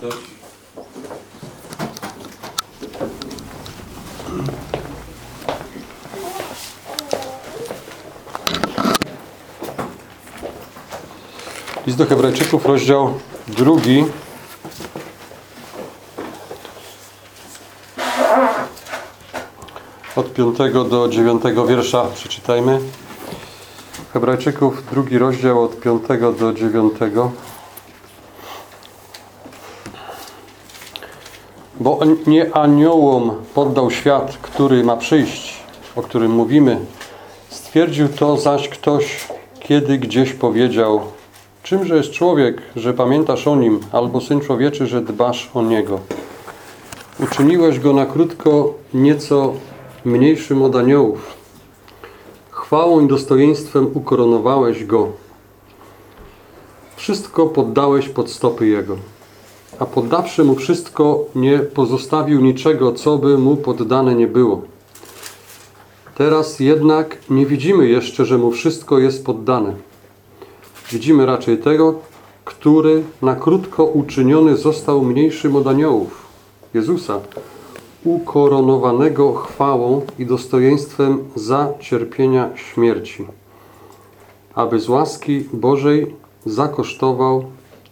przeczytać. List do Hebrajczyków, rozdział drugi. Od 5 do 9 wiersza przeczytajmy. Hebrajczyków, drugi rozdział od 5 do 9. Bo nie aniołom poddał świat, który ma przyjść, o którym mówimy. Stwierdził to zaś ktoś, kiedy gdzieś powiedział Czymże jest człowiek, że pamiętasz o nim, albo syn człowieczy, że dbasz o niego? Uczyniłeś go na krótko nieco mniejszym od aniołów. Chwałą i dostojeństwem ukoronowałeś go. Wszystko poddałeś pod stopy jego. A poddawszy mu wszystko, nie pozostawił niczego, co by mu poddane nie było. Teraz jednak nie widzimy jeszcze, że mu wszystko jest poddane. Widzimy raczej tego, który na krótko uczyniony został mniejszym od aniołów, Jezusa, ukoronowanego chwałą i dostojeństwem za cierpienia śmierci, aby z łaski Bożej zakosztował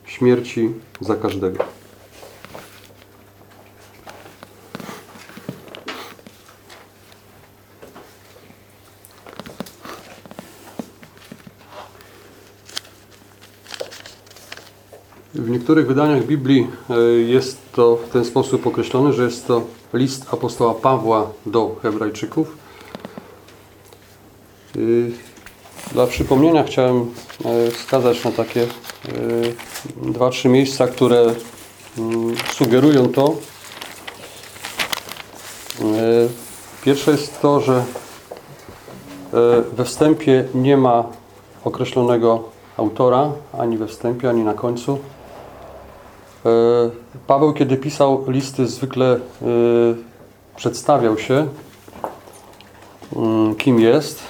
śmierci za każdego. W niektórych wydaniach Biblii e, jest to w ten sposób określone, że jest to list apostoła Pawła do Hebrajczyków. Y, Dla przypomnienia chciałem e, wskazać na takie e, dwa, trzy miejsca, które mm, sugerują to. Pierwsze jest to, że we wstępie nie ma określonego autora, ani we wstępie, ani na końcu. Paweł, kiedy pisał listy, zwykle przedstawiał się, mm, kim jest.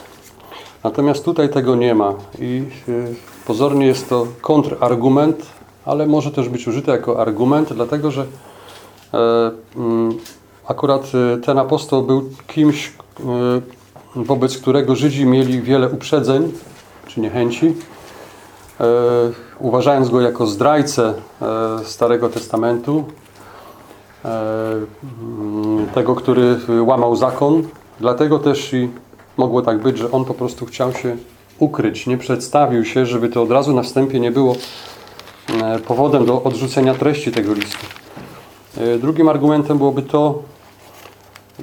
Natomiast tutaj tego nie ma i pozornie jest to kontrargument, ale może też być użyte jako argument, dlatego że mm, akurat ten apostoł był kimś, wobec którego Żydzi mieli wiele uprzedzeń czy niechęci uważając go jako zdrajcę e, Starego Testamentu, e, tego, który łamał zakon. Dlatego też i mogło tak być, że on po prostu chciał się ukryć, nie przedstawił się, żeby to od razu na wstępie nie było e, powodem do odrzucenia treści tego listu. Drugim argumentem byłoby to,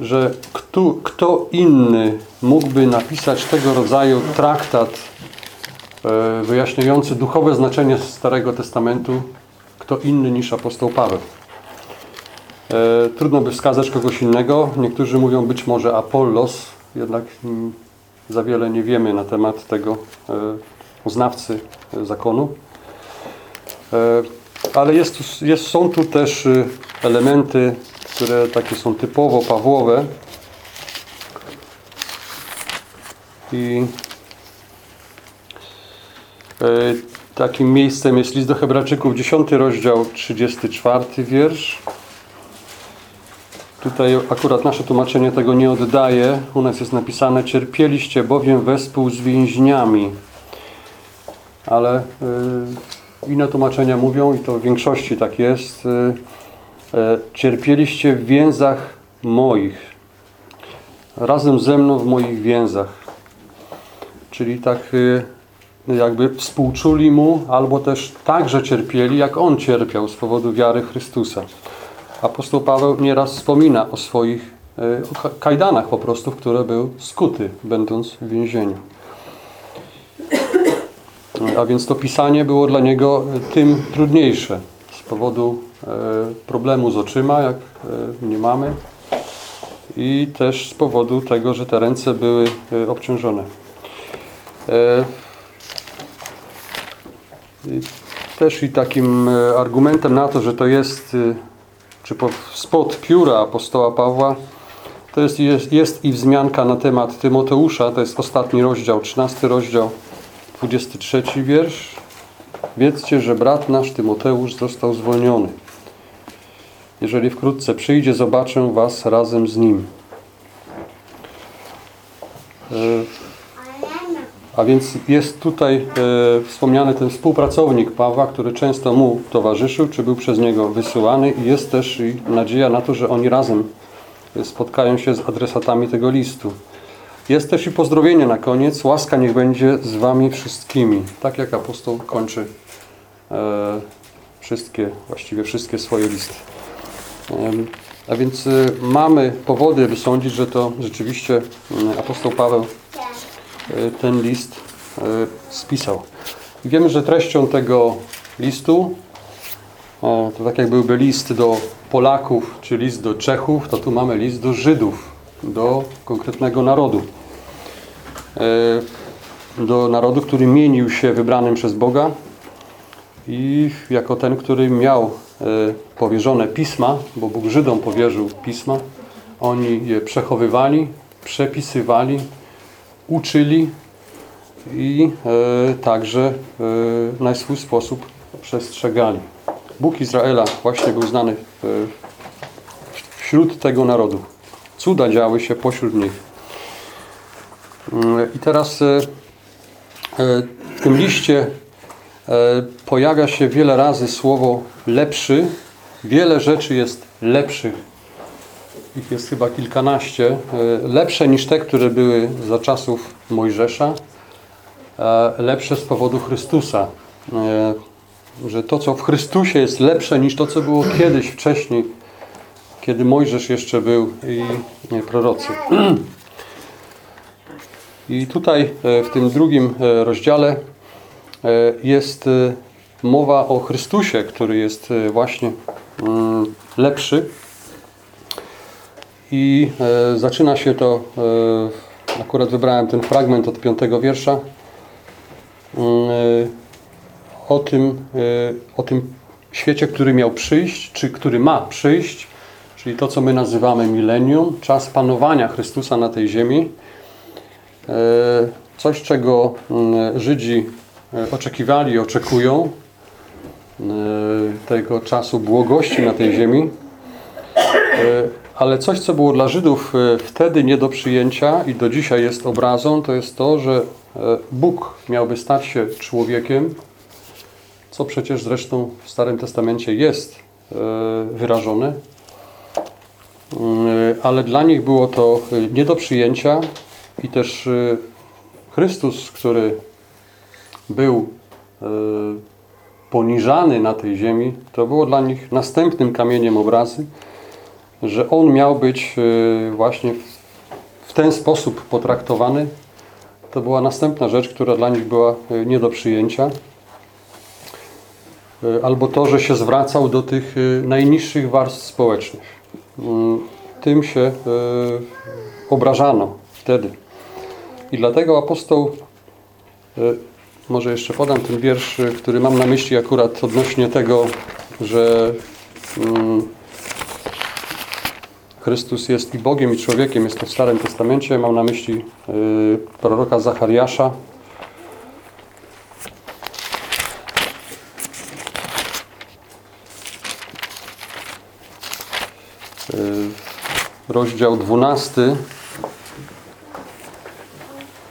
że kto, kto inny mógłby napisać tego rodzaju traktat E, wyjaśniający duchowe znaczenie Starego Testamentu kto inny niż apostoł Paweł. E, trudno by wskazać kogoś innego. Niektórzy mówią być może Apollos, jednak za wiele nie wiemy na temat tego e, znawcy zakonu. Ale jest, jest, są tu też elementy, które takie są typowo Pawłowe. I E, takim miejscem jest list do Hebrajczyków, 10 rozdział, 34 wiersz. Tutaj akurat nasze tłumaczenie tego nie oddaje. U nas jest napisane, cierpieliście bowiem wespół z więźniami. Ale y, inne tłumaczenia mówią, i to w większości tak jest, y, y, cierpieliście w więzach moich. Razem ze mną w moich więzach. Czyli tak jakby współczuli mu, albo też także cierpieli, jak on cierpiał z powodu wiary Chrystusa. Apostoł Paweł nieraz wspomina o swoich e, o kajdanach po prostu, w które był skuty, będąc w więzieniu. A więc to pisanie było dla niego tym trudniejsze z powodu e, problemu z oczyma, jak e, nie mamy i też z powodu tego, że te ręce były obciążone. Też i takim e, argumentem na to, że to jest e, czy spod pióra apostoła Pawła, to jest, jest, jest i wzmianka na temat Tymoteusza, to jest ostatni rozdział, 13 rozdział, 23 wiersz. Wiedzcie, że brat nasz Tymoteusz został zwolniony. Jeżeli wkrótce przyjdzie, zobaczę was razem z nim. E, A więc jest tutaj e, wspomniany ten współpracownik Pawła, który często mu towarzyszył, czy był przez niego wysyłany i jest też nadzieja na to, że oni razem spotkają się z adresatami tego listu. Jest też i pozdrowienie na koniec. Łaska niech będzie z wami wszystkimi. Tak jak apostoł kończy e, wszystkie, właściwie wszystkie swoje listy. Em, A więc y, mamy powody, by sądzić, że to rzeczywiście y, apostoł Paweł ten list y, spisał. Wiemy, że treścią tego listu to tak jak byłby list do Polaków, czy list do Czechów, to tu mamy list do Żydów, do konkretnego narodu. E, Do narodu, który mienił się wybranym przez Boga i jako ten, który miał powierzone pisma, bo Bóg Żydom powierzył pisma, oni je przechowywali, przepisywali, uczyli i e, także e, na swój sposób przestrzegali. Bóg Izraela właśnie był znany e, wśród tego narodu. Cuda działy się pośród nich. Mm, I teraz w tym liście pojawia się wiele razy słowo lepszy. Wiele rzeczy jest lepszych. Ich jest chyba kilkanaście. E, Lepsze niż te, które były za czasów Mojżesza. E, Lepsze z powodu Chrystusa. E, Że to, co w Chrystusie jest lepsze niż to, co było kiedyś wcześniej, kiedy Mojżesz jeszcze był i prorocy. I tutaj w tym drugim rozdziale jest mowa o Chrystusie, który jest właśnie mm, lepszy. I e, zaczyna się to, e, akurat wybrałem ten fragment od piątego wiersza, mm, e, o tym, e, o tym świecie, który miał przyjść, czy który ma przyjść, czyli to, co my nazywamy milenium, czas panowania Chrystusa na tej ziemi. E, Coś, czego mm, Żydzi e, oczekiwali i oczekują, e, tego czasu błogości na tej ziemi. Ale coś, co było dla Żydów e, wtedy nie do przyjęcia i do dzisiaj jest obrazą, to jest to, że e, Bóg miałby stać się człowiekiem, co przecież zresztą w Starym Testamencie jest e, wyrażone. Ale dla nich było to nie do przyjęcia i też Chrystus, który był poniżany na tej ziemi, to było dla nich następnym kamieniem obrazy, że On miał być e, właśnie w- ten sposób potraktowany. To była następna rzecz, która dla nich była e, nie do przyjęcia. E, Albo to, że się zwracał do tych najniższych warstw społecznych. Tym się obrażano wtedy. I dlatego apostoł, może jeszcze podam ten wiersz, który mam na myśli akurat odnośnie tego, że mm, Chrystus jest i Bogiem, i człowiekiem. Jest to w Starym Testamencie. Mam na myśli y, proroka Zachariasza. Y, rozdział 12,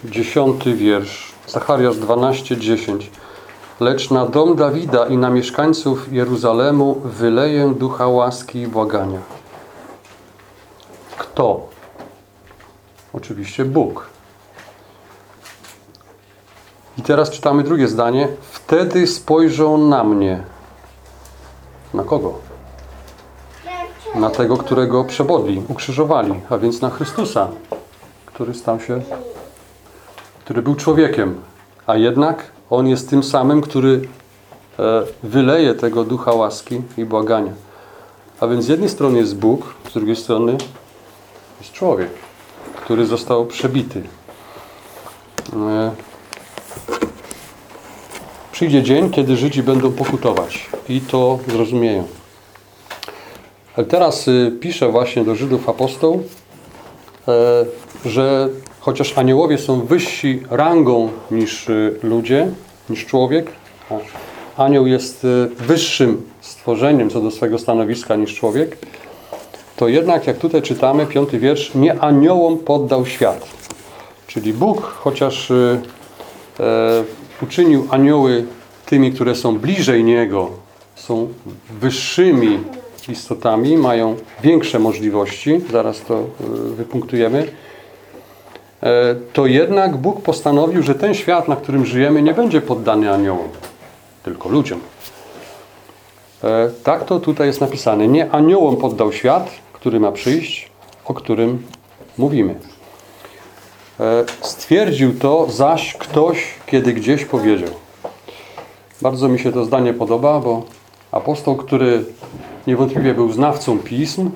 10 wiersz. Zachariasz 12, 10. Lecz na dom Dawida i na mieszkańców Jeruzalemu wyleję ducha łaski i błagania. Kto? Oczywiście Bóg. I teraz czytamy drugie zdanie. Wtedy spojrzą na mnie. Na kogo? Na tego, którego przebodli, ukrzyżowali, a więc na Chrystusa, który stał się, który był człowiekiem, a jednak On jest tym samym, który e, wyleje tego ducha łaski i błagania. A więc z jednej strony jest Bóg, z drugiej strony jest człowiek, który został przebity. E, Przyjdzie dzień, kiedy Żydzi będą pokutować i to zrozumieją. Ale teraz y, pisze właśnie do Żydów apostoł, e, że chociaż aniołowie są wyżsi rangą niż y, ludzie, niż człowiek, anioł jest y, wyższym stworzeniem co do swego stanowiska niż człowiek, to jednak jak tutaj czytamy, piąty wiersz, nie aniołom poddał świat. Czyli Bóg, chociaż e, e, uczynił anioły tymi, które są bliżej Niego, są wyższymi istotami, mają większe możliwości, zaraz to e, wypunktujemy, e, to jednak Bóg postanowił, że ten świat, na którym żyjemy, nie będzie poddany aniołom, tylko ludziom. E, Tak to tutaj jest napisane. Nie aniołom poddał świat, który ma przyjść, o którym mówimy. E, Stwierdził to zaś ktoś, kiedy gdzieś powiedział. Bardzo mi się to zdanie podoba, bo apostoł, który niewątpliwie był znawcą pism,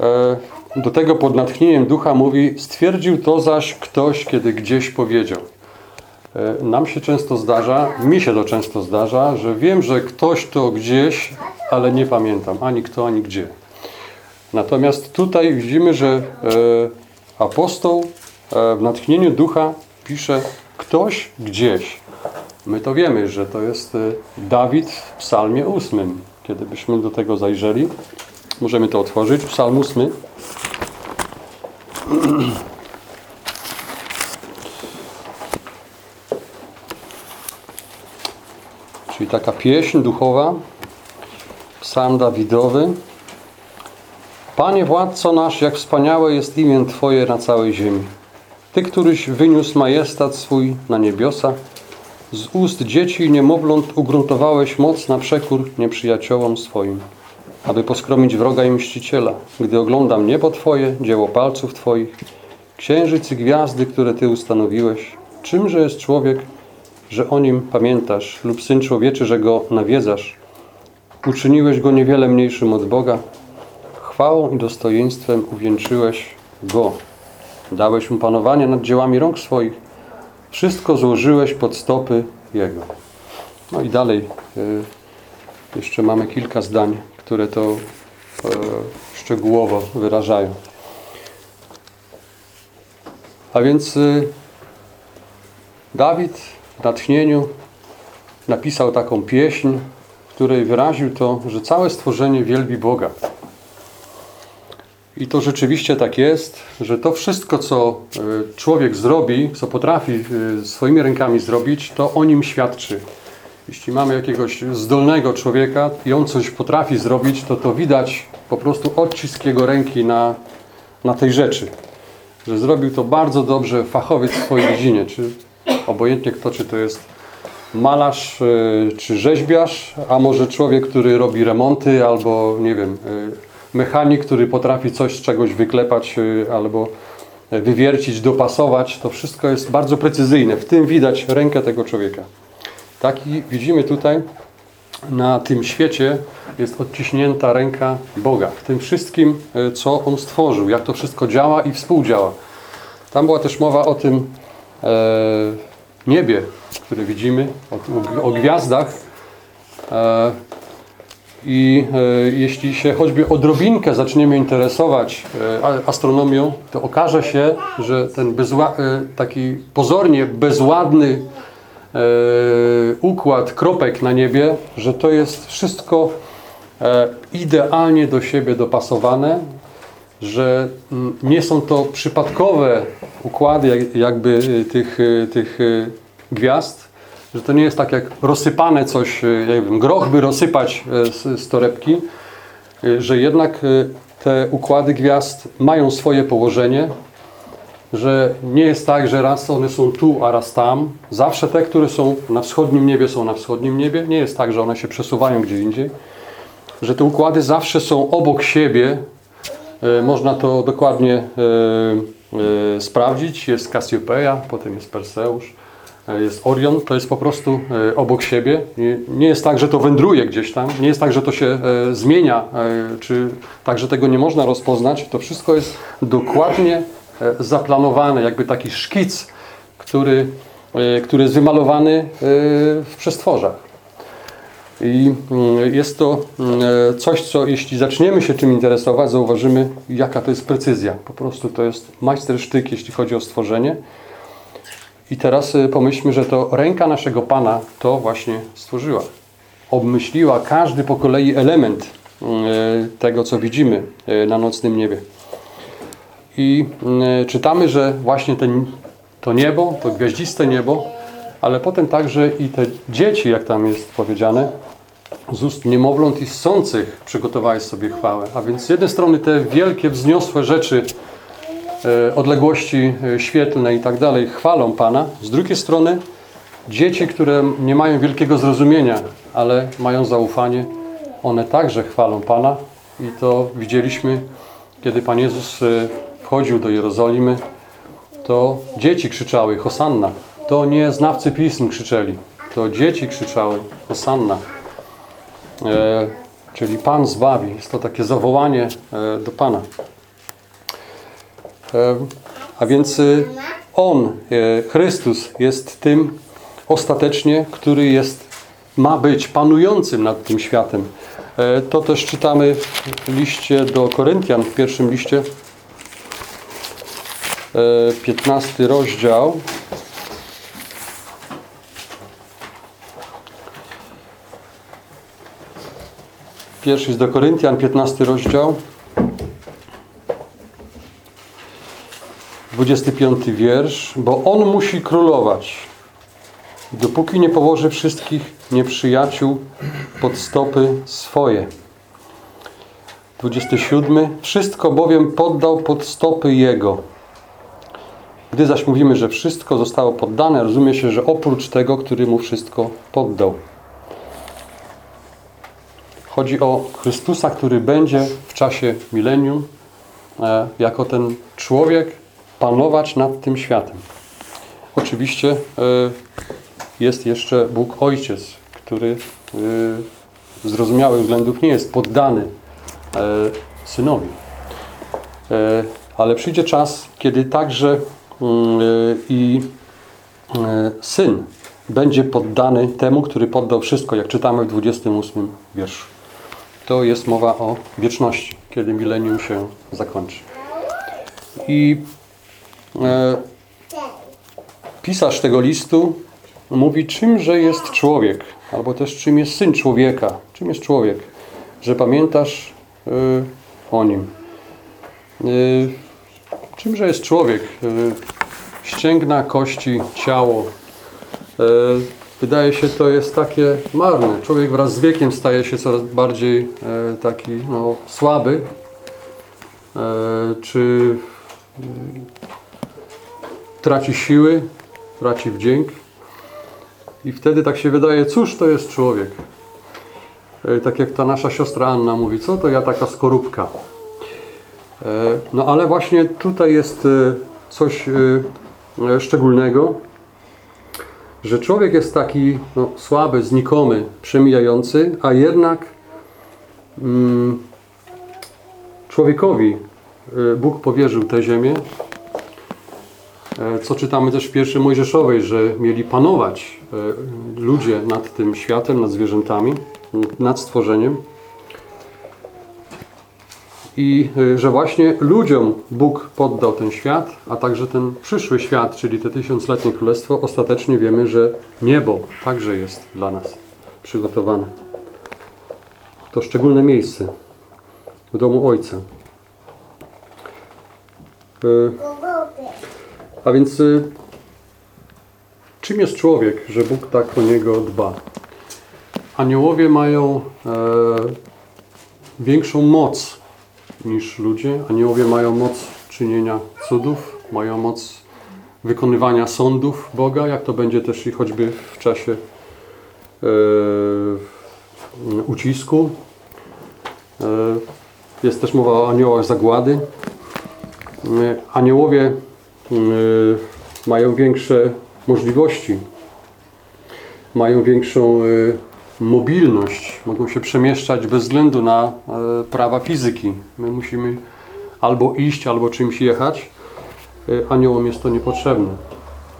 e, do tego pod natchnieniem ducha mówi: Stwierdził to zaś ktoś, kiedy gdzieś powiedział. E, Nam się często zdarza, mi się to często zdarza, że wiem, że ktoś to gdzieś, ale nie pamiętam ani kto, ani gdzie. Natomiast tutaj widzimy, że e, apostoł e, w natchnieniu ducha pisze ktoś gdzieś. My to wiemy, że to jest e, Dawid w psalmie ósmym. Kiedy byśmy do tego zajrzeli, możemy to otworzyć. Psalm ósmy. Czyli taka pieśń duchowa, psalm Dawidowy. Panie władco nasz, jak wspaniałe jest imię Twoje na całej ziemi. Ty, któryś wyniósł majestat swój na niebiosa, z ust dzieci i niemowląt ugruntowałeś moc na przekór nieprzyjaciołom swoim, aby poskromić wroga i mściciela. Gdy oglądam niebo Twoje, dzieło palców Twoich, księżyc i gwiazdy, które Ty ustanowiłeś, czymże jest człowiek, że o nim pamiętasz, lub syn człowieczy, że go nawiedzasz? Uczyniłeś go niewiele mniejszym od Boga, chwałą i dostojeństwem uwieńczyłeś go. Dałeś mu panowanie nad dziełami rąk swoich, wszystko złożyłeś pod stopy Jego. No i dalej y, jeszcze mamy kilka zdań, które to y, szczegółowo wyrażają. A więc y, Dawid w natchnieniu napisał taką pieśń, w której wyraził to, że całe stworzenie wielbi Boga. I to rzeczywiście tak jest, że to wszystko, co y, człowiek zrobi, co potrafi y, swoimi rękami zrobić, to o nim świadczy. Jeśli mamy jakiegoś zdolnego człowieka i on coś potrafi zrobić, to to widać po prostu odcisk jego ręki na, na tej rzeczy. Że zrobił to bardzo dobrze fachowiec w swojej dziedzinie. Czy obojętnie kto, czy to jest malarz, y, czy rzeźbiarz, a może człowiek, który robi remonty, albo nie wiem, mechanik, który potrafi coś z czegoś wyklepać, y, albo wywiercić, dopasować. To wszystko jest bardzo precyzyjne. W tym widać rękę tego człowieka. Tak i widzimy tutaj na tym świecie jest odciśnięta ręka Boga. W tym wszystkim, y, co On stworzył, jak to wszystko działa i współdziała. Tam była też mowa o tym e, niebie, które widzimy, o, o gwiazdach. E, I e, jeśli się choćby odrobinkę zaczniemy interesować e, astronomią, to okaże się, że ten e, taki pozornie bezładny układ kropek na niebie, że to jest wszystko idealnie do siebie dopasowane, że nie są to przypadkowe układy jak- jakby tych, tych gwiazd, że to nie jest tak jak rozsypane coś, y, nie wiem, groch by rozsypać y, z, z torebki, y, że jednak te układy gwiazd mają swoje położenie, że nie jest tak, że raz one są tu, a raz tam. Zawsze te, które są na wschodnim niebie, są na wschodnim niebie. Nie jest tak, że one się przesuwają gdzie indziej. Że te układy zawsze są obok siebie. E, Można to dokładnie e, e, sprawdzić. Jest Cassiopeia, potem jest Perseusz, e, jest Orion. To jest po prostu e, obok siebie. Nie, jest tak, że to wędruje gdzieś tam. Nie jest tak, że to się e, zmienia, e, czy tak, że tego nie można rozpoznać. To wszystko jest dokładnie e, zaplanowane, jakby taki szkic, który, e, który jest wymalowany e, w przestworzach. I mm, jest to mm, e, coś, co jeśli zaczniemy się czym interesować, zauważymy, jaka to jest precyzja. Po prostu to jest majstersztyk, jeśli chodzi o stworzenie. I teraz e, pomyślmy, że to ręka naszego Pana to właśnie stworzyła. obmyśliła każdy po kolei element e, tego, co widzimy e, na nocnym niebie. I czytamy, że właśnie ten, to niebo, to gwiaździste niebo, ale potem także i te dzieci, jak tam jest powiedziane, z ust niemowląt i ssących przygotowałeś sobie chwałę. A więc z jednej strony te wielkie, wzniosłe rzeczy, odległości e, świetlne i tak dalej chwalą Pana. Z drugiej strony dzieci, które nie mają wielkiego zrozumienia, ale mają zaufanie, one także chwalą Pana. I to widzieliśmy, kiedy Pan Jezus e, wchodził do Jerozolimy, to dzieci krzyczały Hosanna. To nie znawcy pism krzyczeli, to dzieci krzyczały Hosanna. E, czyli Pan zbawi. Jest to takie zawołanie e, do Pana. E, a więc e, On, e, Chrystus, jest tym ostatecznie, który jest, ma być panującym nad tym światem. E, to też czytamy w liście do Koryntian, w pierwszym liście, e, 15 rozdział. Pierwszy do Koryntian, 15 rozdział. 25 wiersz. Bo On musi królować, dopóki nie położy wszystkich nieprzyjaciół pod stopy swoje. 27. Wszystko bowiem poddał pod stopy Jego. Gdy zaś mówimy, że wszystko zostało poddane, rozumie się, że oprócz tego, który mu wszystko poddał. Chodzi o Chrystusa, który będzie w czasie milenium e, jako ten człowiek panować nad tym światem. Oczywiście e, jest jeszcze Bóg Ojciec, który e, z zrozumiałych względów nie jest poddany e, synowi. Ale przyjdzie czas, kiedy także mm, i syn będzie poddany temu, który poddał wszystko, jak czytamy w 28 wierszu. To jest mowa o wieczności, kiedy milenium się zakończy. I pisarz tego listu mówi, czymże jest człowiek, albo też czym jest syn człowieka, czym jest człowiek, że pamiętasz e, o nim. E, czymże jest człowiek? E, ścięgna, kości, ciało. E, wydaje się, to jest takie marne. Człowiek wraz z wiekiem staje się coraz bardziej e, taki no, słaby, e, czy traci siły, traci wdzięk. I wtedy tak się wydaje, cóż to jest człowiek? E, tak jak ta nasza siostra Anna mówi, co to ja taka skorupka? E, no ale właśnie tutaj jest e, coś szczególnego, że człowiek jest taki no, słaby, znikomy, przemijający, a jednak mm, człowiekowi Bóg powierzył tę ziemię, co czytamy też w pierwszej Mojżeszowej, że mieli panować e, ludzie nad tym światem, nad zwierzętami, nad stworzeniem. I y, że właśnie ludziom Bóg poddał ten świat, a także ten przyszły świat, czyli te tysiącletnie królestwo, ostatecznie wiemy, że niebo także jest dla nas przygotowane. To szczególne miejsce w domu Ojca. A więc y, czym jest człowiek, że Bóg tak o niego dba? Aniołowie mają e, większą moc niż ludzie. Aniołowie mają moc czynienia cudów, mają moc wykonywania sądów Boga, jak to będzie też i choćby w czasie e, ucisku. E, jest też mowa o aniołach zagłady. E, Aniołowie mają większe możliwości, mają większą e, mobilność, mogą się przemieszczać bez względu na e, prawa fizyki. My musimy albo iść, albo czymś jechać. E, Aniołom jest to niepotrzebne.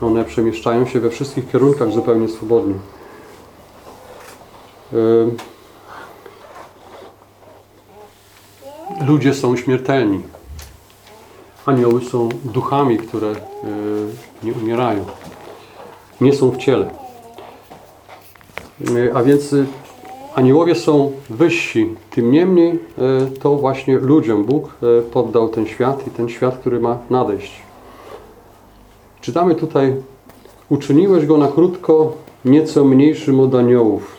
One przemieszczają się we wszystkich kierunkach zupełnie swobodnie. E, Ludzie są śmiertelni. Anioły są duchami, które e, nie umierają. Nie są w ciele. E, A więc y, aniołowie są wyżsi. Tym niemniej to właśnie ludziom Bóg poddał ten świat i ten świat, który ma nadejść. Czytamy tutaj, uczyniłeś go na krótko nieco mniejszym od aniołów.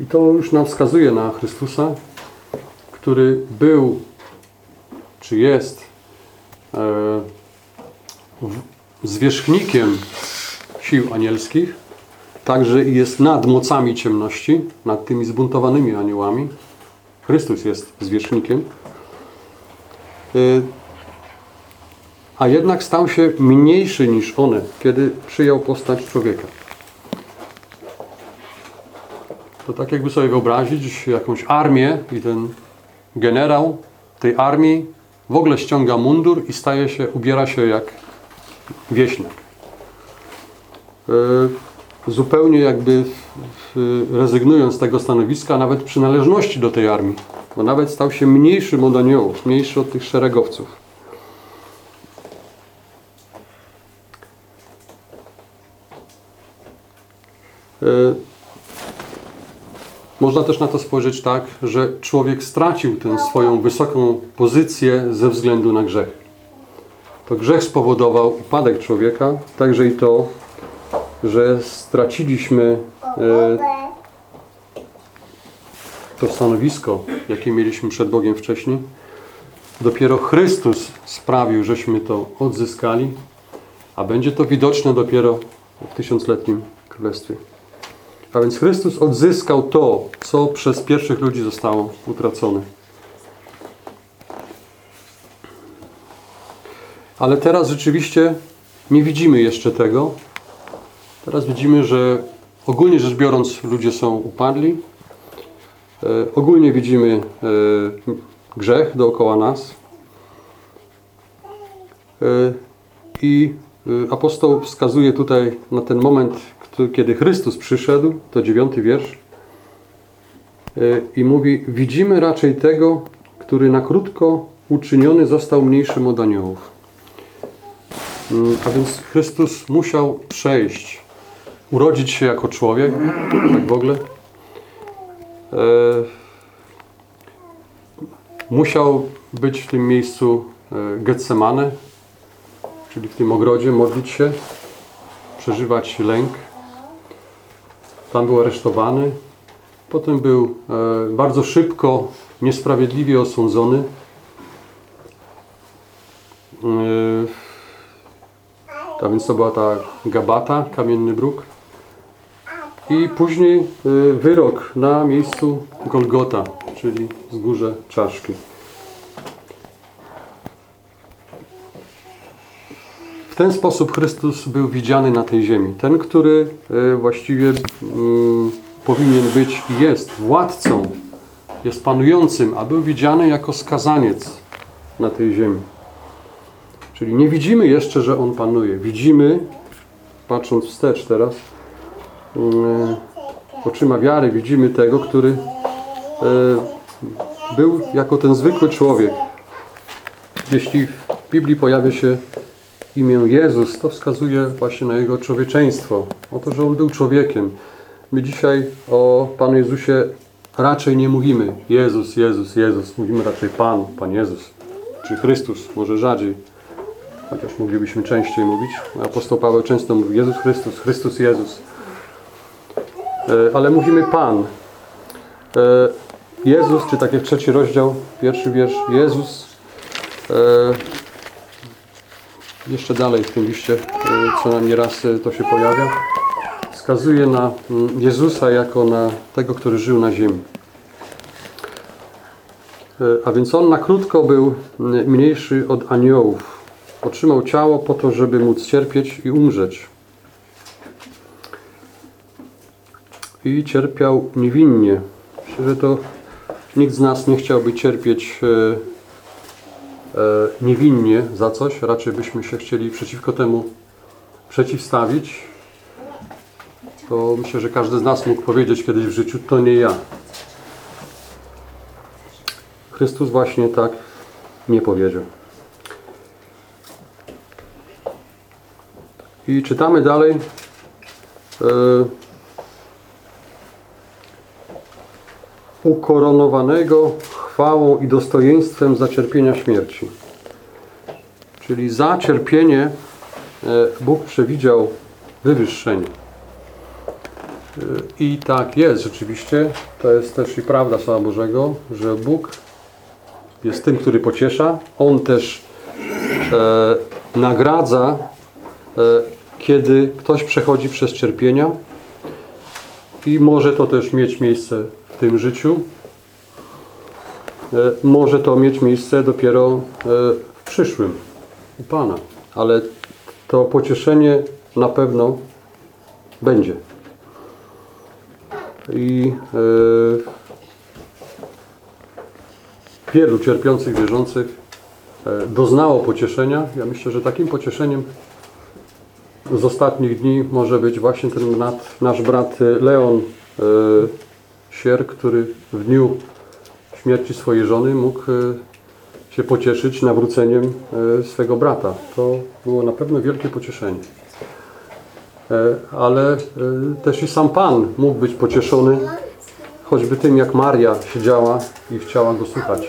I to już nam wskazuje na Chrystusa, który był, czy jest e, w- zwierzchnikiem sił anielskich, także jest nad mocami ciemności, nad tymi zbuntowanymi aniołami. Chrystus jest zwierzchnikiem. Y, A jednak stał się mniejszy niż one, kiedy przyjął postać człowieka. To tak jakby sobie wyobrazić jakąś armię i ten generał tej armii w ogóle ściąga mundur i staje się, ubiera się jak wieśniak. E, zupełnie jakby rezygnując z tego stanowiska, nawet przynależności do tej armii, bo nawet stał się mniejszym od aniołów, mniejszy od tych szeregowców. E, Można też na to spojrzeć tak, że człowiek stracił tę swoją wysoką pozycję ze względu na grzech. To grzech spowodował upadek człowieka, także i to, że straciliśmy e, to stanowisko, jakie mieliśmy przed Bogiem wcześniej. Dopiero Chrystus sprawił, żeśmy to odzyskali, a będzie to widoczne dopiero w tysiącletnim królestwie. A więc Chrystus odzyskał to, co przez pierwszych ludzi zostało utracone. Ale teraz rzeczywiście nie widzimy jeszcze tego. Teraz widzimy, że ogólnie rzecz biorąc ludzie są upadli. E, ogólnie widzimy e, grzech dookoła nas. E, I e, apostoł wskazuje tutaj na ten moment, kiedy Chrystus przyszedł, to dziewiąty wiersz. E, I mówi, widzimy raczej tego, który na krótko uczyniony został mniejszym od aniołów. Mm, A więc Chrystus musiał przejść, urodzić się jako człowiek, tak w ogóle. E, musiał być w tym miejscu e, Getsemane, czyli w tym ogrodzie, modlić się, przeżywać lęk. Tam był aresztowany. Potem był e, bardzo szybko, niesprawiedliwie osądzony. E, a więc to była ta Gabata, kamienny bruk. I później y, wyrok na miejscu Golgota, czyli wzgórze czaszki. W ten sposób Chrystus był widziany na tej ziemi. Ten, który y, właściwie mm, powinien być i jest władcą, jest panującym, a był widziany jako skazaniec na tej ziemi. Czyli nie widzimy jeszcze, że On panuje. Widzimy, patrząc wstecz teraz, mm, oczyma wiary, widzimy tego, który e, był jako ten zwykły człowiek. Jeśli w Biblii pojawia się imię Jezus, to wskazuje właśnie na Jego człowieczeństwo, o to, że On był człowiekiem. My dzisiaj o Panu Jezusie raczej nie mówimy Jezus, Jezus, Jezus. Mówimy raczej Pan, Pan Jezus, czy Chrystus, może rzadziej chociaż moglibyśmy częściej mówić. Apostoł Paweł często mówił Jezus Chrystus, Chrystus Jezus. E, Ale mówimy Pan. E, Jezus, czy tak jak trzeci rozdział, pierwszy wiersz, Jezus. Jeszcze dalej w tym liście, e, co najmniej raz e, to się pojawia, wskazuje na mm, Jezusa jako na tego, który żył na ziemi. E, A więc on na krótko był mm, mniejszy od aniołów. Otrzymał ciało po to, żeby móc cierpieć i umrzeć. I cierpiał niewinnie. Myślę, że to nikt z nas nie chciałby cierpieć niewinnie za coś. Raczej byśmy się chcieli przeciwko temu przeciwstawić. To myślę, że każdy z nas mógł powiedzieć kiedyś w życiu, to nie ja. Chrystus właśnie tak nie powiedział. I czytamy dalej. Ukoronowanego chwałą i dostojeństwem za cierpienia śmierci. Czyli za cierpienie e, Bóg przewidział wywyższenie. E, I tak jest rzeczywiście. To jest też i prawda Słowa Bożego, że Bóg jest tym, który pociesza. On też e, nagradza, e, kiedy ktoś przechodzi przez cierpienia. I może to też mieć miejsce w tym życiu. E, może to mieć miejsce dopiero e, w przyszłym u Pana. Ale to pocieszenie na pewno będzie. I e, wielu cierpiących wierzących doznało pocieszenia. Ja myślę, że takim pocieszeniem z ostatnich dni może być właśnie ten nasz brat Leon Sier, który w dniu śmierci swojej żony mógł e, się pocieszyć nawróceniem e, swego brata. To było na pewno wielkie pocieszenie. E, Ale też i sam Pan mógł być pocieszony choćby tym, jak Maria siedziała i chciała go słuchać.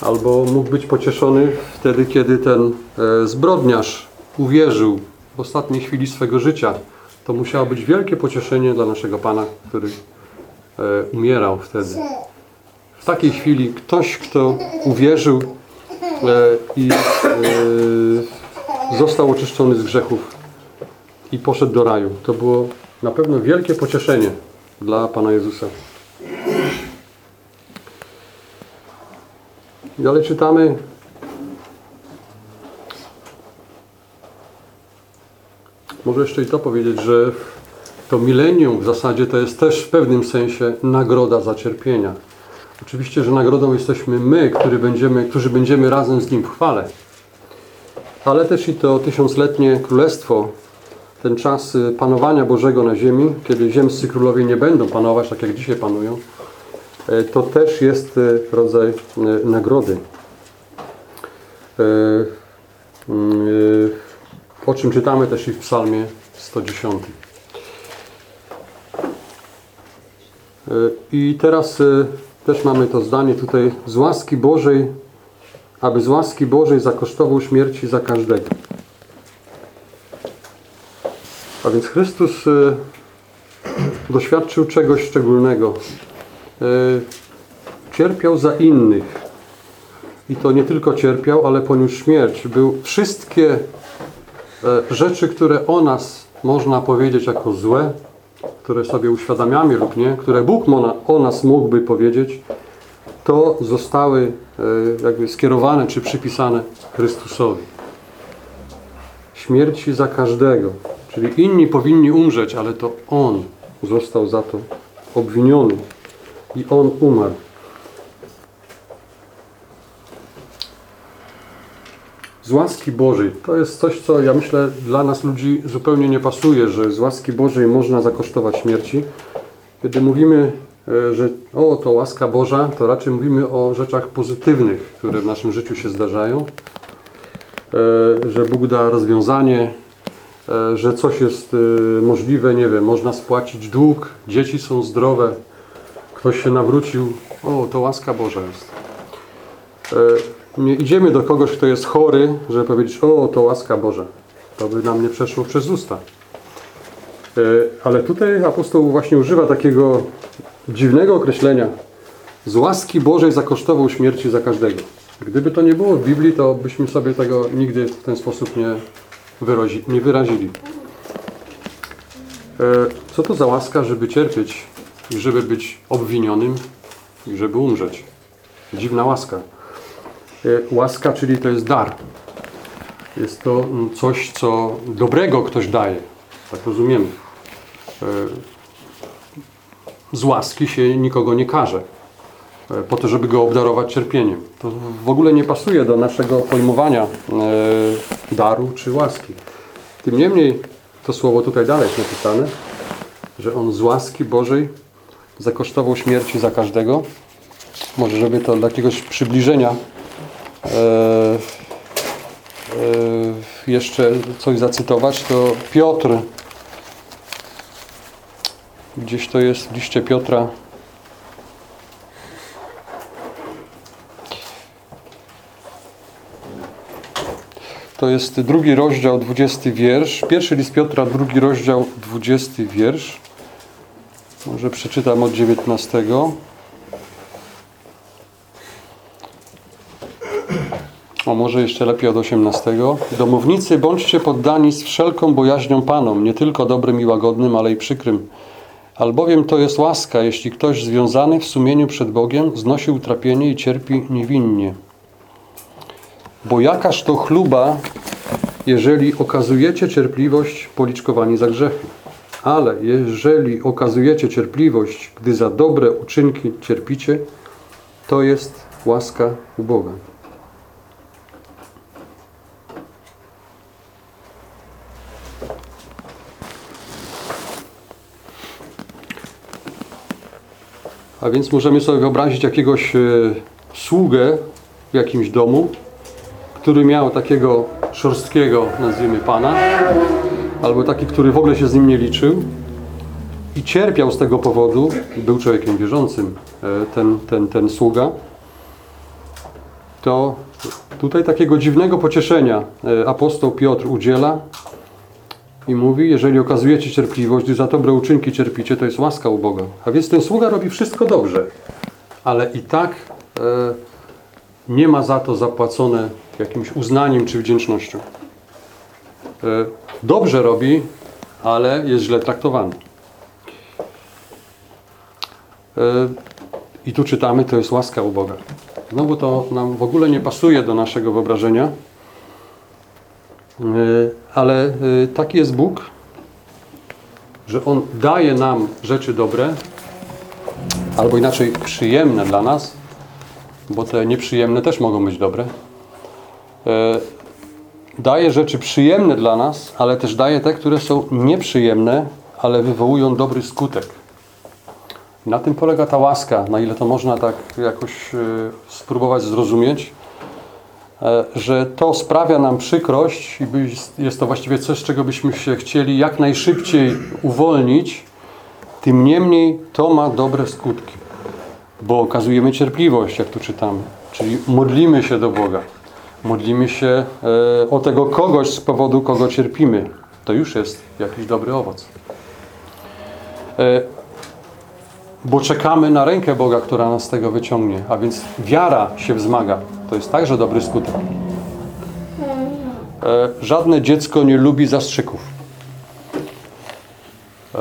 Albo mógł być pocieszony wtedy, kiedy ten zbrodniarz uwierzył w ostatniej chwili swego życia. To musiało być wielkie pocieszenie dla naszego Pana, który umierał wtedy. W takiej chwili ktoś, kto uwierzył e, i e, został oczyszczony z grzechów i poszedł do raju. To było na pewno wielkie pocieszenie dla Pana Jezusa. Dalej czytamy Może jeszcze i to powiedzieć, że to milenium w zasadzie to jest też w pewnym sensie nagroda za cierpienia. Oczywiście, że nagrodą jesteśmy my, który będziemy, którzy będziemy razem z Nim w chwale. Ale też i to tysiącletnie królestwo, ten czas y, panowania Bożego na ziemi, kiedy ziemscy królowie nie będą panować tak jak dzisiaj panują, y, to też jest y, rodzaj nagrody. O czym czytamy też i w psalmie 110. Y, I teraz y, też mamy to zdanie tutaj z łaski Bożej, aby z łaski Bożej zakosztował śmierci za każdego. A więc Chrystus y, doświadczył czegoś szczególnego. Y, Cierpiał za innych. I to nie tylko cierpiał, ale poniósł śmierć. Był wszystkie rzeczy, które o nas można powiedzieć jako złe, które sobie uświadamiamy lub nie, które Bóg o nas mógłby powiedzieć, to zostały e, jakby skierowane czy przypisane Chrystusowi. Śmierci za każdego. Czyli inni powinni umrzeć, ale to On został za to obwiniony i On umarł. Z łaski Bożej. To jest coś, co ja myślę dla nas ludzi zupełnie nie pasuje, że z łaski Bożej można zakosztować śmierci. Kiedy mówimy, e, że o, to łaska Boża, to raczej mówimy o rzeczach pozytywnych, które w naszym życiu się zdarzają. E, Że Bóg da rozwiązanie, e, że coś jest możliwe, nie wiem, można spłacić dług, dzieci są zdrowe, ktoś się nawrócił. O, to łaska Boża jest. Nie idziemy do kogoś, kto jest chory, żeby powiedzieć, o, to łaska Boża. To by nam nie przeszło przez usta. E, Ale tutaj apostoł właśnie używa takiego dziwnego określenia. Z łaski Bożej zakosztował śmierci za każdego. Gdyby to nie było w Biblii, to byśmy sobie tego nigdy w ten sposób nie, wyrazi, nie wyrazili. E, Co to za łaska, żeby cierpieć i żeby być obwinionym i żeby umrzeć? Dziwna łaska. E, Łaska, czyli to jest dar. Jest to mm, coś, co dobrego ktoś daje. Tak rozumiemy. E, Z łaski się nikogo nie karze. e, Po to, żeby go obdarować cierpieniem. To w ogóle nie pasuje do naszego pojmowania daru czy łaski. Tym niemniej to słowo tutaj dalej jest napisane, że on z łaski Bożej zakosztował śmierci za każdego. Może żeby to dla jakiegoś przybliżenia E, e, jeszcze coś zacytować, to Piotr, gdzieś to jest w liście Piotra, To jest drugi rozdział, dwudziesty wiersz. Pierwszy list Piotra, drugi rozdział, dwudziesty wiersz. Może przeczytam od dziewiętnastego. O, może jeszcze lepiej od 18. Domownicy, bądźcie poddani z wszelką bojaźnią Panom, nie tylko dobrym i łagodnym, ale i przykrym. Albowiem to jest łaska, jeśli ktoś związany w sumieniu przed Bogiem znosi utrapienie i cierpi niewinnie. Bo jakaż to chluba, jeżeli okazujecie cierpliwość policzkowani za grzechy. Ale jeżeli okazujecie cierpliwość, gdy za dobre uczynki cierpicie, to jest łaska u Boga. A więc możemy sobie wyobrazić jakiegoś e, sługę w jakimś domu, który miał takiego szorstkiego, nazwijmy pana, albo taki, który w ogóle się z nim nie liczył i cierpiał z tego powodu, był człowiekiem wierzącym, e, ten, ten, ten sługa, to tutaj takiego dziwnego pocieszenia e, apostoł Piotr udziela i mówi, jeżeli okazujecie cierpliwość, gdy za dobre uczynki cierpicie, to jest łaska u Boga. A więc ten sługa robi wszystko dobrze, ale i tak e, nie ma za to zapłacone jakimś uznaniem czy wdzięcznością. E, dobrze robi, ale jest źle traktowany. E, I tu czytamy, to jest łaska u Boga. Znowu to nam w ogóle nie pasuje do naszego wyobrażenia, ale e, taki jest Bóg, że On daje nam rzeczy dobre, albo inaczej przyjemne dla nas, bo te nieprzyjemne też mogą być dobre. E, Daje rzeczy przyjemne dla nas, ale też daje te, które są nieprzyjemne, ale wywołują dobry skutek. Na tym polega ta łaska, na ile to można tak jakoś spróbować zrozumieć że to sprawia nam przykrość i jest to właściwie coś, czego byśmy się chcieli jak najszybciej uwolnić, tym niemniej to ma dobre skutki, bo okazujemy cierpliwość, jak tu czytamy, czyli modlimy się do Boga, modlimy się o tego kogoś, z powodu kogo cierpimy. To już jest jakiś dobry owoc. Bo czekamy na rękę Boga, która nas z tego wyciągnie, a więc wiara się wzmaga. To jest także dobry skutek. E, żadne dziecko nie lubi zastrzyków. E,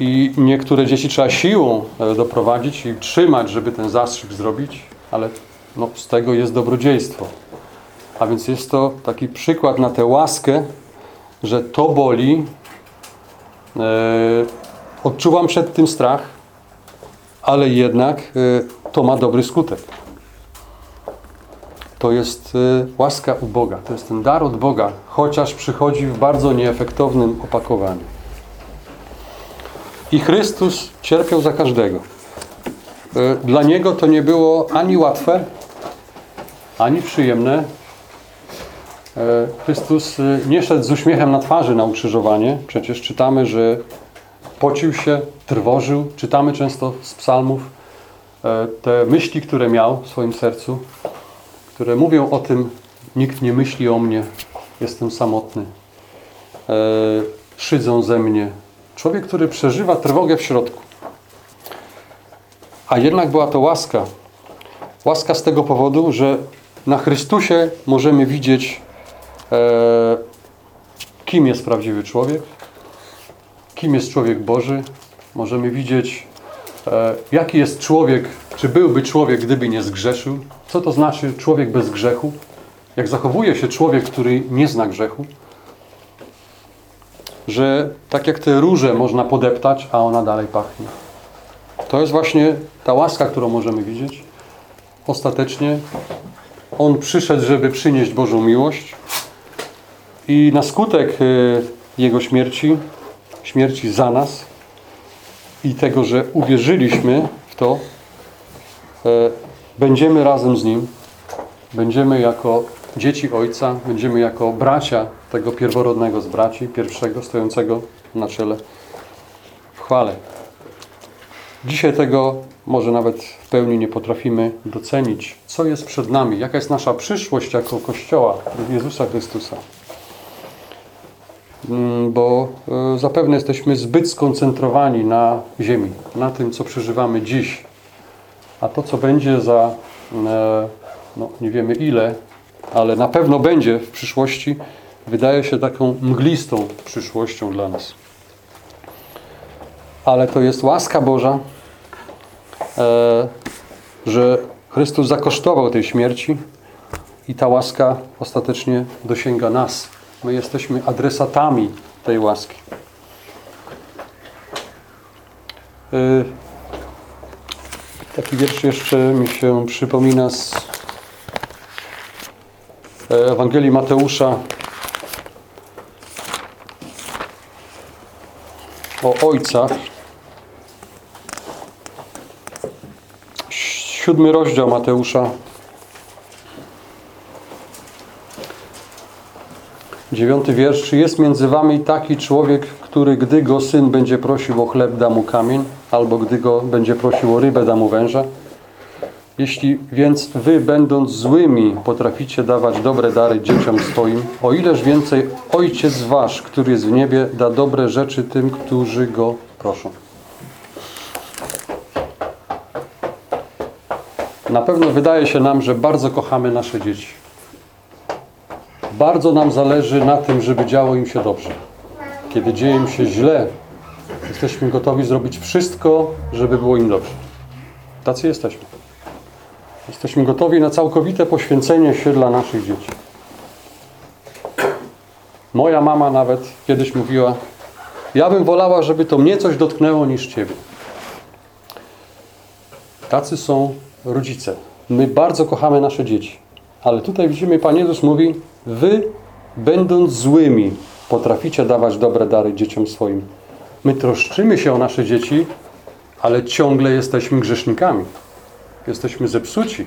I niektóre dzieci trzeba siłą e, doprowadzić i trzymać, żeby ten zastrzyk zrobić, ale no, z tego jest dobrodziejstwo. A więc jest to taki przykład na tę łaskę, że to boli. Odczuwam przed tym strach, ale jednak e, to ma dobry skutek to jest y, łaska u Boga. To jest ten dar od Boga, chociaż przychodzi w bardzo nieefektownym opakowaniu. I Chrystus cierpiał za każdego. Y, dla Niego to nie było ani łatwe, ani przyjemne. Y, Chrystus nie szedł z uśmiechem na twarzy na ukrzyżowanie. Przecież czytamy, że pocił się, trwożył. Czytamy często z psalmów te myśli, które miał w swoim sercu które mówią o tym, nikt nie myśli o mnie, jestem samotny, e, szydzą ze mnie. Człowiek, który przeżywa trwogę w środku. A jednak była to łaska. Łaska z tego powodu, że na Chrystusie możemy widzieć, e, kim jest prawdziwy człowiek, kim jest człowiek Boży. Możemy widzieć, e, jaki jest człowiek, czy byłby człowiek, gdyby nie zgrzeszył. Co to znaczy człowiek bez grzechu? Jak zachowuje się człowiek, który nie zna grzechu? Że tak jak te róże można podeptać, a ona dalej pachnie. To jest właśnie ta łaska, którą możemy widzieć. Ostatecznie On przyszedł, żeby przynieść Bożą miłość i na skutek y, Jego śmierci, śmierci za nas i tego, że uwierzyliśmy w to, y, będziemy razem z Nim, będziemy jako dzieci Ojca, będziemy jako bracia tego pierworodnego z braci, pierwszego stojącego na czele w chwale. Dzisiaj tego może nawet w pełni nie potrafimy docenić, co jest przed nami, jaka jest nasza przyszłość jako Kościoła Jezusa Chrystusa. Mm, Bo e, zapewne jesteśmy zbyt skoncentrowani na ziemi, na tym, co przeżywamy dziś. A to, co będzie za, e, no nie wiemy ile, ale na pewno będzie w przyszłości, wydaje się taką mglistą przyszłością dla nas. Ale to jest łaska Boża, e, że Chrystus zakosztował tej śmierci i ta łaska ostatecznie dosięga nas. My jesteśmy adresatami tej łaski. E, Taki wiersz jeszcze mi się przypomina z e, Ewangelii Mateusza o ojcach. Siódmy rozdział Mateusza. Dziewiąty wiersz. Jest między wami taki człowiek, który gdy go syn będzie prosił o chleb, da mu kamień, albo gdy go będzie prosił o rybę, da mu węża? Jeśli więc wy, będąc złymi, potraficie dawać dobre dary dzieciom swoim, o ileż więcej Ojciec wasz, który jest w niebie, da dobre rzeczy tym, którzy go proszą. Na pewno wydaje się nam, że bardzo kochamy nasze dzieci. Bardzo nam zależy na tym, żeby działo im się dobrze. Kiedy dzieje im się źle, jesteśmy gotowi zrobić wszystko, żeby było im dobrze. Tacy jesteśmy. Jesteśmy gotowi na całkowite poświęcenie się dla naszych dzieci. Moja mama nawet kiedyś mówiła, ja bym wolała, żeby to mnie coś dotknęło niż Ciebie. Tacy są rodzice. My bardzo kochamy nasze dzieci. Ale tutaj widzimy, Pan Jezus mówi, wy będąc złymi potraficie dawać dobre dary dzieciom swoim. My troszczymy się o nasze dzieci, ale ciągle jesteśmy grzesznikami. Jesteśmy zepsuci.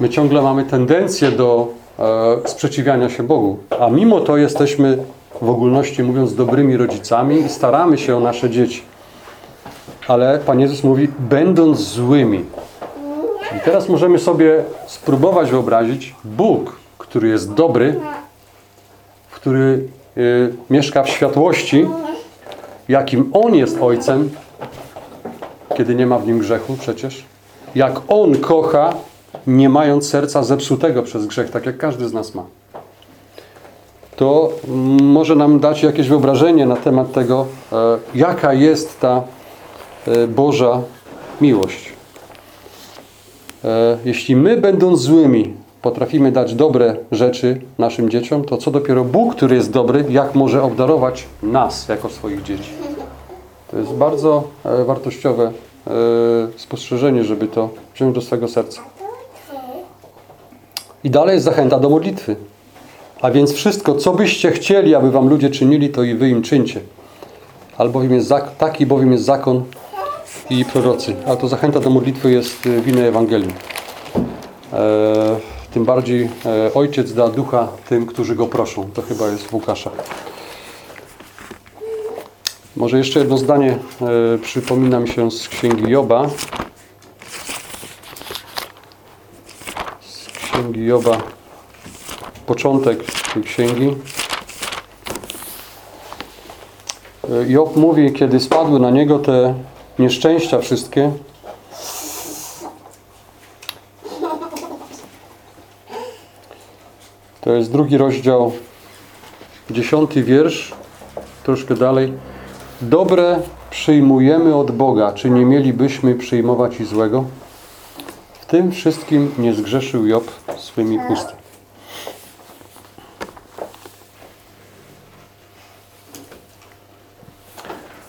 My ciągle mamy tendencję do e, sprzeciwiania się Bogu. A mimo to jesteśmy w ogólności mówiąc dobrymi rodzicami i staramy się o nasze dzieci. Ale Pan Jezus mówi, będąc złymi. I teraz możemy sobie spróbować wyobrazić Bóg, który jest dobry, który y, mieszka w światłości, jakim On jest Ojcem, kiedy nie ma w nim grzechu przecież. Jak On kocha, nie mając serca zepsutego przez grzech, tak jak każdy z nas ma. To mm, może nam dać jakieś wyobrażenie na temat tego, e, jaka jest ta e, Boża miłość. E, Jeśli my, będąc złymi, potrafimy dać dobre rzeczy naszym dzieciom, to co dopiero Bóg, który jest dobry, jak może obdarować nas jako swoich dzieci? To jest bardzo e, wartościowe e, spostrzeżenie, żeby to wziąć do swego serca. I dalej jest zachęta do modlitwy. A więc wszystko, co byście chcieli, aby wam ludzie czynili, to i wy im czyńcie. Albowiem jest taki bowiem jest zakon i prorocy. Ale to zachęta do modlitwy jest y, w Ewangelii. E, tym bardziej e, Ojciec da ducha tym, którzy Go proszą. To chyba jest w Łukasza. Może jeszcze jedno zdanie e, przypomina mi się z Księgi Joba. Z Księgi Joba. Początek tej księgi. E, Job mówi, kiedy spadły na niego te nieszczęścia wszystkie, To jest drugi rozdział, dziesiąty wiersz, troszkę dalej. Dobre przyjmujemy od Boga, czy nie mielibyśmy przyjmować i złego? W tym wszystkim nie zgrzeszył Job swymi usty.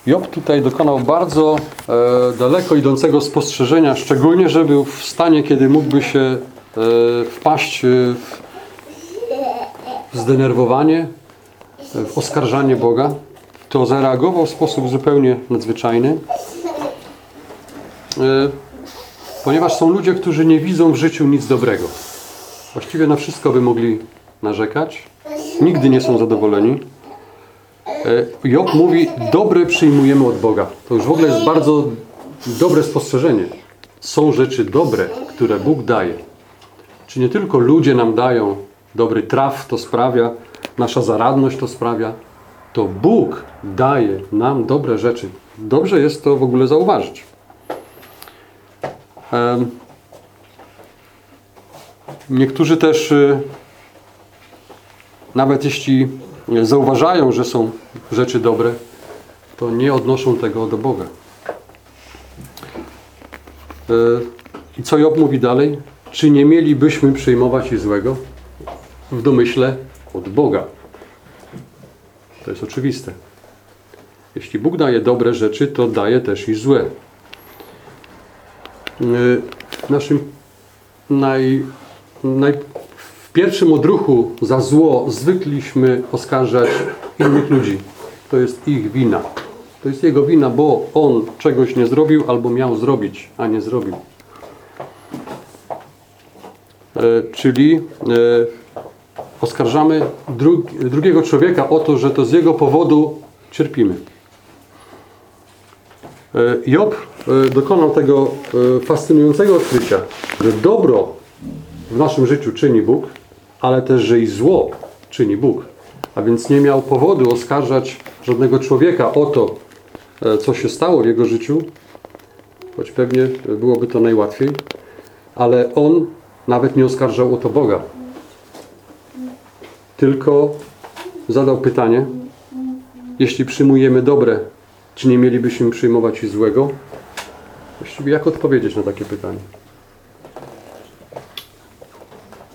Job tutaj dokonał bardzo e, daleko idącego spostrzeżenia, szczególnie, że był w stanie, kiedy mógłby się e, wpaść e, w zdenerwowanie, w oskarżanie Boga, to zareagował w sposób zupełnie nadzwyczajny. E, Ponieważ są ludzie, którzy nie widzą w życiu nic dobrego. Właściwie na wszystko by mogli narzekać. Nigdy nie są zadowoleni. E, Job mówi, dobre przyjmujemy od Boga. To już w ogóle jest bardzo dobre spostrzeżenie. Są rzeczy dobre, które Bóg daje. Czy nie tylko ludzie nam dają dobry traf, to sprawia, nasza zaradność to sprawia, to Bóg daje nam dobre rzeczy. Dobrze jest to w ogóle zauważyć. Niektórzy też, y, nawet jeśli zauważają, że są rzeczy dobre, to nie odnoszą tego do Boga. Y, I co Job mówi dalej? Czy nie mielibyśmy przyjmować i złego? W domyśle od Boga. To jest oczywiste. Jeśli Bóg daje dobre rzeczy, to daje też i złe. Y, Naszym naj, naj, w pierwszym odruchu za zło zwykliśmy oskarżać innych ludzi. To jest ich wina. To jest jego wina, bo on czegoś nie zrobił albo miał zrobić, a nie zrobił. E, czyli e, oskarżamy dru, drugiego człowieka o to, że to z jego powodu cierpimy. E, Job e, dokonał tego e, fascynującego odkrycia, że dobro w naszym życiu czyni Bóg, ale też, że i zło czyni Bóg. A więc nie miał powodu oskarżać żadnego człowieka o to, co się stało w jego życiu, choć pewnie byłoby to najłatwiej, ale on nawet nie oskarżał o to Boga. Tylko zadał pytanie, jeśli przyjmujemy dobre, czy nie mielibyśmy przyjmować złego? Właściwie jak odpowiedzieć na takie pytanie?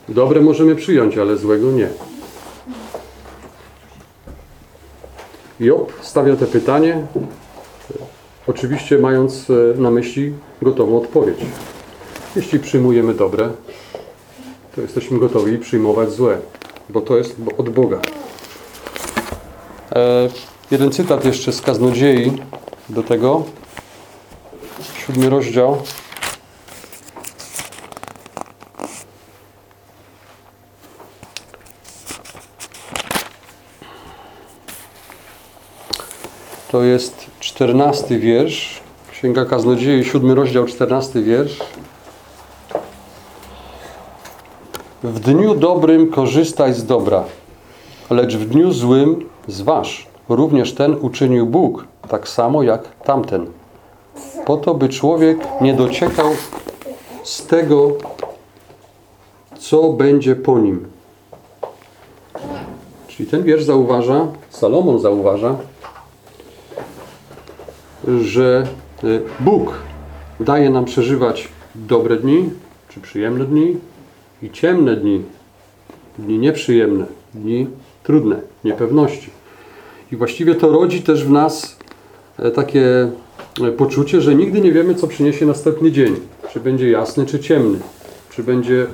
Dobre możemy przyjąć, ale złego nie. Job stawia to pytanie, oczywiście mając e, na myśli gotową odpowiedź. Jeśli przyjmujemy dobre, to jesteśmy gotowi przyjmować złe, bo to jest od Boga. E, jeden cytat jeszcze z Kaznodziei do tego. Siódmy rozdział. To jest czternasty wiersz. Księga Kaznodziei, siódmy rozdział, czternasty wiersz. W dniu dobrym korzystaj z dobra, lecz w dniu złym zważ. Również ten uczynił Bóg, tak samo jak tamten. Po to, by człowiek nie dociekał z tego, co będzie po nim. Czyli ten wiersz zauważa, Salomon zauważa, że y, Bóg daje nam przeżywać dobre dni, czy przyjemne dni i ciemne dni, dni nieprzyjemne, dni trudne, niepewności. I właściwie to rodzi też w nas e, takie e, poczucie, że nigdy nie wiemy, co przyniesie następny dzień. Czy będzie jasny, czy ciemny. Czy będzie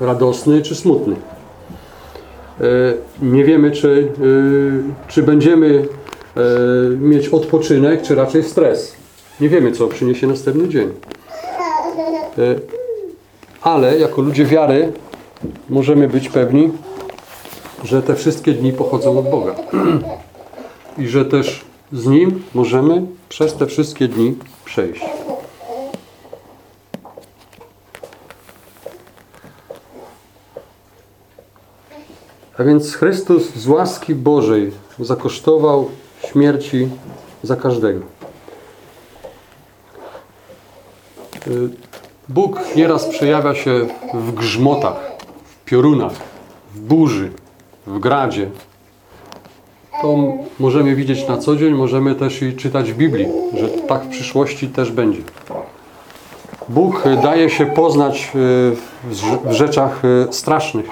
radosny, czy smutny. E, Nie wiemy, czy, czy będziemy mieć odpoczynek, czy raczej stres. Nie wiemy, co przyniesie następny dzień. Ale jako ludzie wiary możemy być pewni, że te wszystkie dni pochodzą od Boga. I że też z Nim możemy przez te wszystkie dni przejść. A więc Chrystus z łaski Bożej zakosztował śmierci za każdego. Bóg nieraz przejawia się w grzmotach, w piorunach, w burzy, w gradzie. To możemy widzieć na co dzień, możemy też i czytać w Biblii, że tak w przyszłości też będzie. Bóg daje się poznać y, w rze- w rzeczach y, strasznych.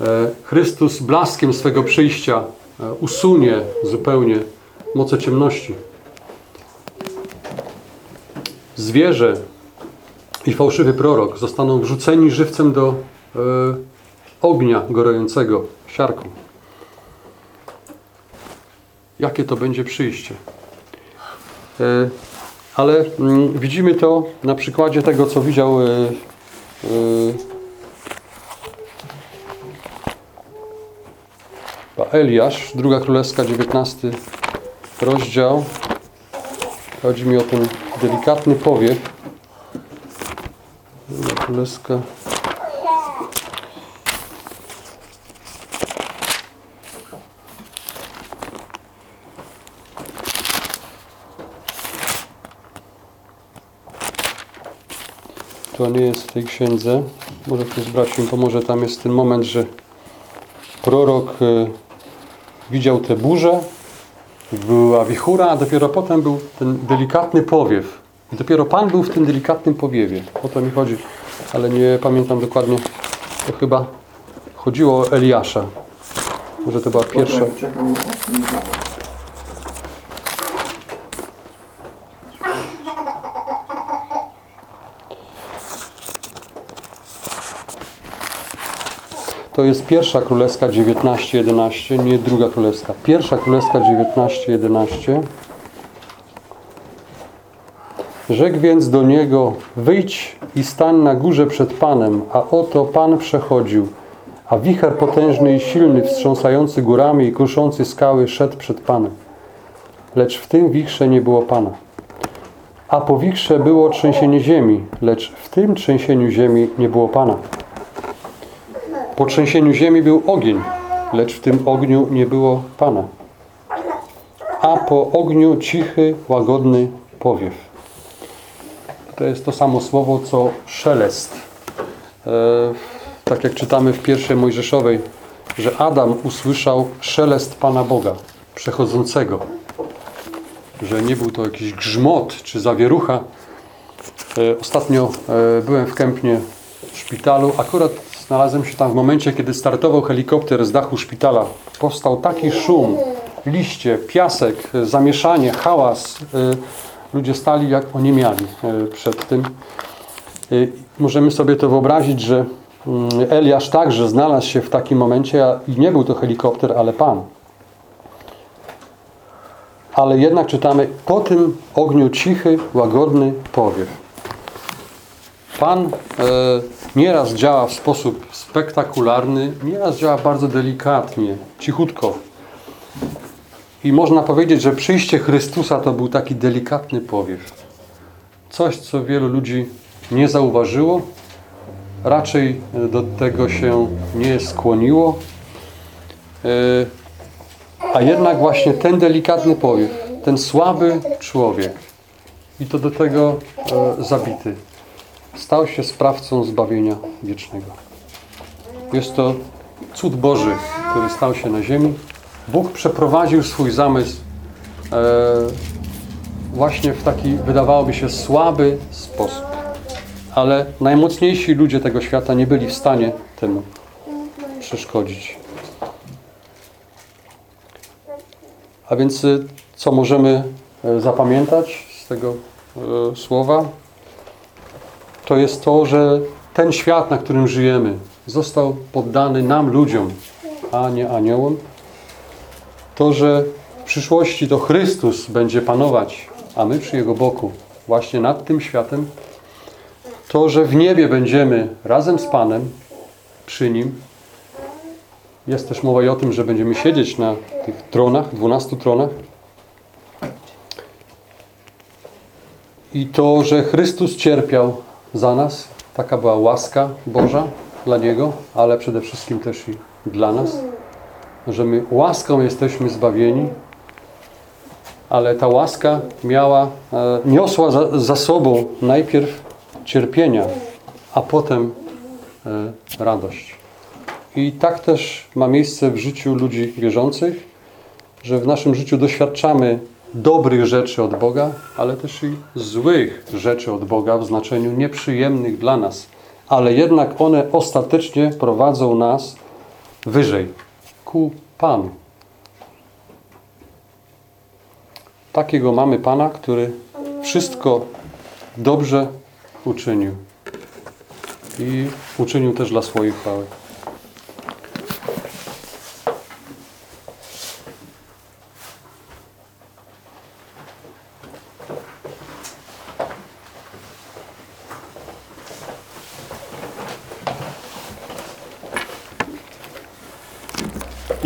E, Chrystus blaskiem swego przyjścia e, usunie zupełnie moce ciemności. Zwierzę i fałszywy prorok zostaną wrzuceni żywcem do e, ognia gorącego, siarką. Jakie to będzie przyjście? E, ale mm, widzimy to na przykładzie tego, co widział e, Eliasz, druga królewska, 19 rozdział. Chodzi mi o ten delikatny powiew. Królewska. To nie jest w tej księdze. Może ktoś z braci mi pomoże. Tam jest ten moment, że prorok e, widział tę burzę, była wichura, a dopiero potem był ten delikatny powiew. I dopiero Pan był w tym delikatnym powiewie. O to mi chodzi, ale nie pamiętam dokładnie. To chyba chodziło o Eliasza. Może to była pierwsza. To jest pierwsza królewska 19.11, nie druga królewska. Pierwsza królewska 19.11. Rzekł więc do niego, wyjdź i stań na górze przed Panem, a oto Pan przechodził, a wicher potężny i silny, wstrząsający górami i kruszący skały, szedł przed Panem. Lecz w tym wichrze nie było Pana. A po wichrze było trzęsienie ziemi, lecz w tym trzęsieniu ziemi nie było Pana. Po trzęsieniu ziemi był ogień, lecz w tym ogniu nie było Pana. A po ogniu cichy, łagodny powiew. To jest to samo słowo, co szelest. E, tak jak czytamy w pierwszej Mojżeszowej, że Adam usłyszał szelest Pana Boga, przechodzącego. Że nie był to jakiś grzmot czy zawierucha. E, ostatnio e, byłem w Kępnie w szpitalu. Akurat znalazłem się tam w momencie, kiedy startował helikopter z dachu szpitala. Powstał taki szum, liście, piasek, zamieszanie, hałas. Ludzie stali jak oniemiali e, przed tym. E, Możemy sobie to wyobrazić, że mm, Eliasz także znalazł się w takim momencie i nie był to helikopter, ale Pan. Ale jednak czytamy, po tym ogniu cichy, łagodny powiew. Pan e, nieraz działa w sposób spektakularny, nieraz działa bardzo delikatnie, cichutko. I można powiedzieć, że przyjście Chrystusa to był taki delikatny powiew. Coś, co wielu ludzi nie zauważyło, raczej do tego się nie skłoniło. E, A jednak właśnie ten delikatny powiew, ten słaby człowiek i to do tego e, zabity, stał się sprawcą zbawienia wiecznego. Jest to cud Boży, który stał się na ziemi. Bóg przeprowadził swój zamysł e, właśnie w taki, wydawałoby się, słaby sposób. Ale najmocniejsi ludzie tego świata nie byli w stanie temu przeszkodzić. A więc y, co możemy e, zapamiętać z tego e, słowa? To jest to, że ten świat, na którym żyjemy, został poddany nam, ludziom, a nie aniołom. To, że w przyszłości to Chrystus będzie panować, a my przy Jego boku, właśnie nad tym światem. To, że w niebie będziemy razem z Panem, przy Nim. Jest też mowa i o tym, że będziemy siedzieć na tych tronach, dwunastu tronach. I to, że Chrystus cierpiał za nas, taka była łaska Boża dla Niego, ale przede wszystkim też i dla nas, że my łaską jesteśmy zbawieni, ale ta łaska miała, e, niosła za, za sobą najpierw cierpienia, a potem e, radość. I tak też ma miejsce w życiu ludzi wierzących, że w naszym życiu doświadczamy dobrych rzeczy od Boga, ale też i złych rzeczy od Boga w znaczeniu nieprzyjemnych dla nas, ale jednak one ostatecznie prowadzą nas wyżej, ku Panu. Takiego mamy Pana, który wszystko dobrze uczynił i uczynił też dla swojej chwały.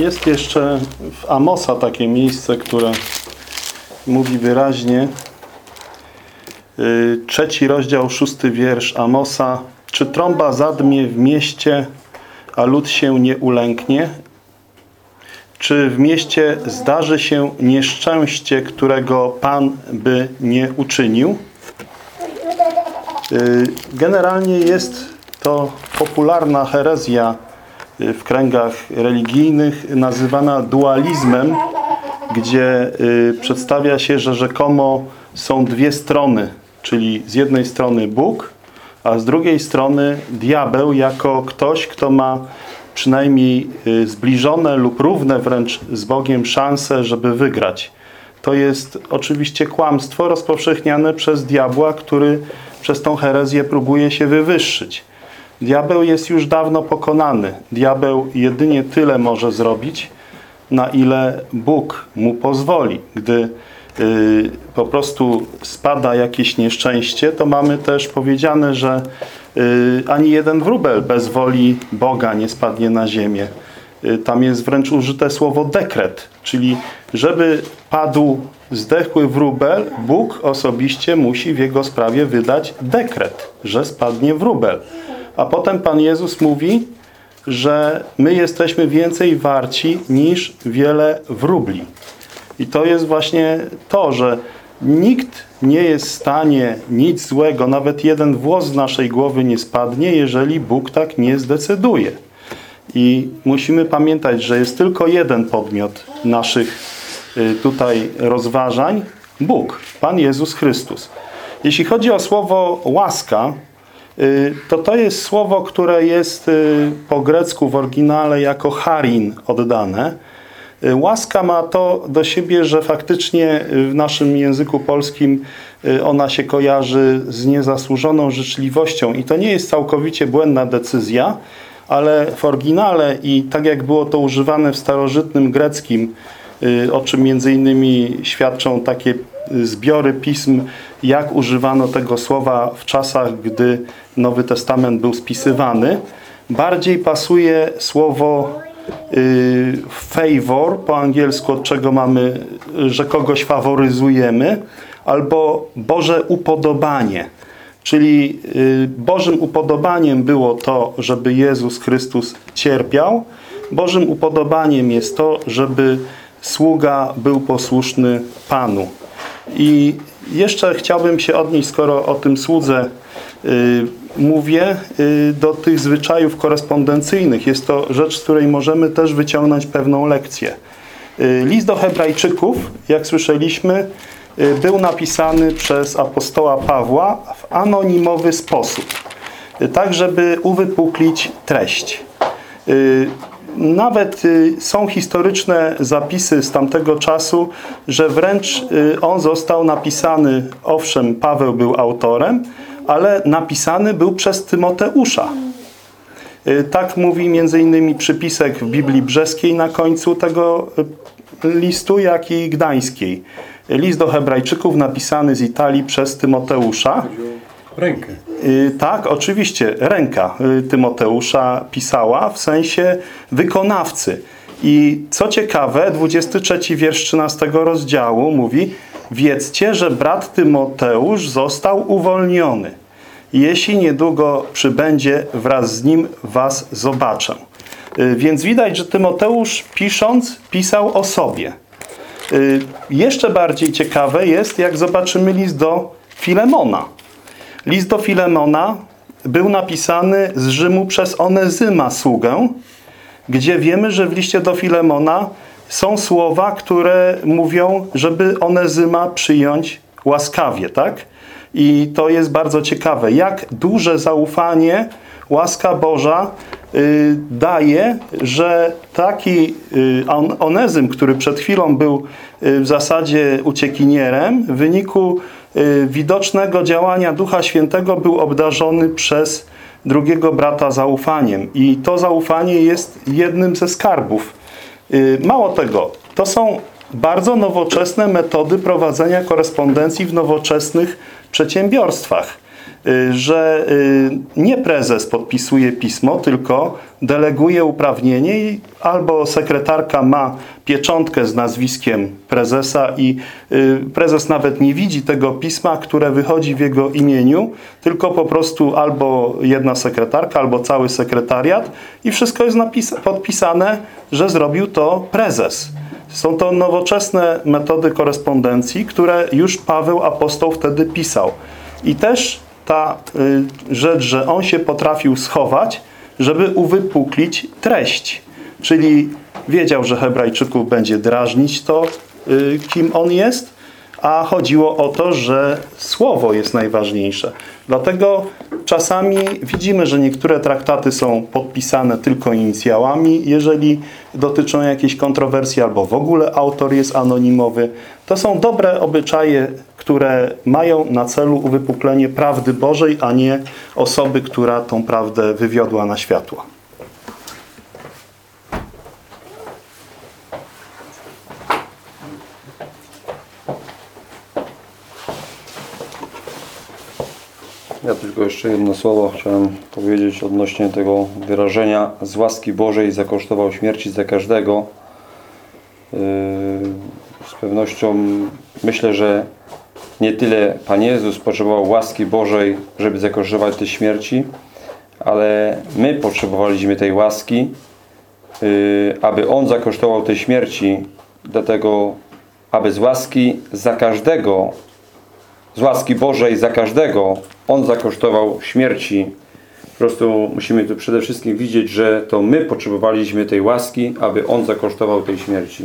Jest jeszcze w Amosa takie miejsce, które mówi wyraźnie, Y, trzeci rozdział, szósty wiersz Amosa. Czy trąba zadmie w mieście, a lud się nie ulęknie? Czy w mieście zdarzy się nieszczęście, którego Pan by nie uczynił? Y, generalnie jest to popularna herezja w kręgach religijnych nazywana dualizmem, gdzie przedstawia się, że rzekomo są dwie strony czyli z jednej strony Bóg, a z drugiej strony diabeł jako ktoś, kto ma przynajmniej y, zbliżone lub równe wręcz z Bogiem szanse, żeby wygrać. To jest oczywiście kłamstwo rozpowszechniane przez diabła, który przez tą herezję próbuje się wywyższyć. Diabeł jest już dawno pokonany. Diabeł jedynie tyle może zrobić, na ile Bóg mu pozwoli. Gdy Y, po prostu spada jakieś nieszczęście, to mamy też powiedziane, że y, ani jeden wróbel bez woli Boga nie spadnie na ziemię. Y, tam jest wręcz użyte słowo dekret, czyli żeby padł zdechły wróbel, Bóg osobiście musi w jego sprawie wydać dekret, że spadnie wróbel. A potem Pan Jezus mówi, że my jesteśmy więcej warci niż wiele wróbli. I to jest właśnie to, że nikt nie jest w stanie nic złego, nawet jeden włos z naszej głowy nie spadnie, jeżeli Bóg tak nie zdecyduje. I musimy pamiętać, że jest tylko jeden podmiot naszych y, tutaj rozważań. Bóg, Pan Jezus Chrystus. Jeśli chodzi o słowo łaska, to to jest słowo, które jest y, po grecku w oryginale jako harin oddane. Y, łaska ma to do siebie, że faktycznie y, w naszym języku polskim y, ona się kojarzy z niezasłużoną życzliwością i to nie jest całkowicie błędna decyzja, ale w oryginale i tak jak było to używane w starożytnym greckim, o czym między innymi świadczą takie zbiory pism, jak używano tego słowa w czasach, gdy Nowy Testament był spisywany, bardziej pasuje słowo Y, favor, po angielsku od czego mamy, że kogoś faworyzujemy, albo Boże upodobanie. Czyli y, Bożym upodobaniem było to, żeby Jezus Chrystus cierpiał. Bożym upodobaniem jest to, żeby sługa był posłuszny Panu. I jeszcze chciałbym się odnieść, skoro o tym słudze y, mówię y, do tych zwyczajów korespondencyjnych. Jest to rzecz, z której możemy też wyciągnąć pewną lekcję. Y, list do hebrajczyków, jak słyszeliśmy, y, był napisany przez apostoła Pawła w anonimowy sposób. Tak, żeby uwypuklić treść. Nawet są historyczne zapisy z tamtego czasu, że wręcz on został napisany, owszem, Paweł był autorem, ale napisany był przez Tymoteusza. Y, tak mówi innymi przypisek w Biblii Brzeskiej na końcu tego y, listu, jak i gdańskiej. List do hebrajczyków napisany z Italii przez Tymoteusza. Rękę. Y, tak, oczywiście. Ręka Tymoteusza pisała w sensie wykonawcy. I co ciekawe, 23 wiersz 13 rozdziału mówi Wiedzcie, że brat Tymoteusz został uwolniony. Jeśli niedługo przybędzie, wraz z nim was zobaczę. Y, więc widać, że Tymoteusz pisząc, pisał o sobie. Y, jeszcze bardziej ciekawe jest, jak zobaczymy list do Filemona. List do Filemona był napisany z Rzymu przez Onezyma sługę, gdzie wiemy, że w liście do Filemona są słowa, które mówią, żeby Onezyma przyjąć łaskawie, tak? I to jest bardzo ciekawe, jak duże zaufanie łaska Boża y, daje, że taki y, on, Onezym, który przed chwilą był y, w zasadzie uciekinierem, w wyniku widocznego działania Ducha Świętego był obdarzony przez drugiego brata zaufaniem. I to zaufanie jest jednym ze skarbów Y, mało tego, to są bardzo nowoczesne metody prowadzenia korespondencji w nowoczesnych przedsiębiorstwach. Y, że y, nie prezes podpisuje pismo, tylko deleguje uprawnienie i albo sekretarka ma pieczątkę z nazwiskiem prezesa i y, prezes nawet nie widzi tego pisma, które wychodzi w jego imieniu, tylko po prostu albo jedna sekretarka, albo cały sekretariat i wszystko jest podpisane, że zrobił to prezes. Są to nowoczesne metody korespondencji, które już Paweł apostoł wtedy pisał. I też ta y, rzecz, że on się potrafił schować, żeby uwypuklić treść. Czyli wiedział, że Hebrajczyków będzie drażnić to, y, kim on jest, a chodziło o to, że słowo jest najważniejsze. Dlatego czasami widzimy, że niektóre traktaty są podpisane tylko inicjałami, jeżeli dotyczą jakiejś kontrowersji albo w ogóle autor jest anonimowy. To są dobre obyczaje, które mają na celu uwypuklenie prawdy Bożej, a nie osoby, która tą prawdę wywiodła na światło. Ja tylko jeszcze jedno słowo chciałem powiedzieć odnośnie tego wyrażenia z łaski Bożej zakosztował śmierci za każdego. Yy, Z pewnością myślę, że nie tyle Pan Jezus potrzebował łaski Bożej, żeby zakosztować tej śmierci, ale my potrzebowaliśmy tej łaski, yy, aby On zakosztował tej śmierci, dlatego aby z łaski za każdego z łaski Bożej za każdego On zakosztował śmierci. Po prostu musimy tu przede wszystkim widzieć, że to my potrzebowaliśmy tej łaski, aby On zakosztował tej śmierci.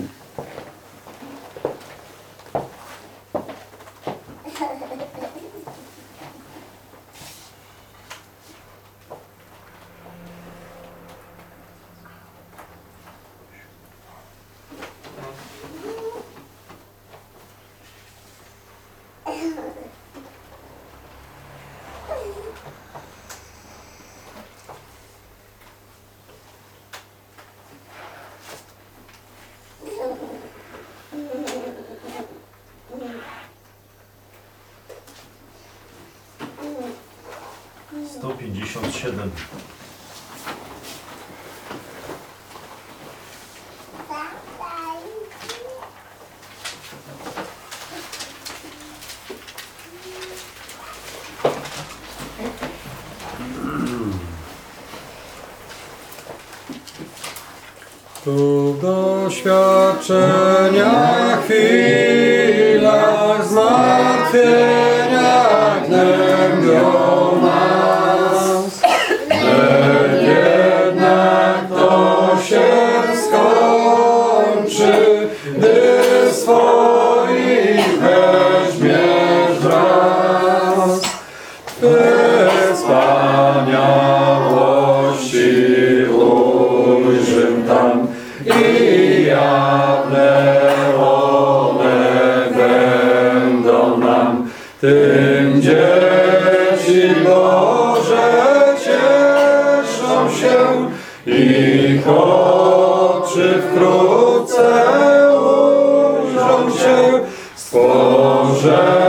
Tym dzieci Boże cieszą się, ich oczy wkrótce ujrzą się, stworzenie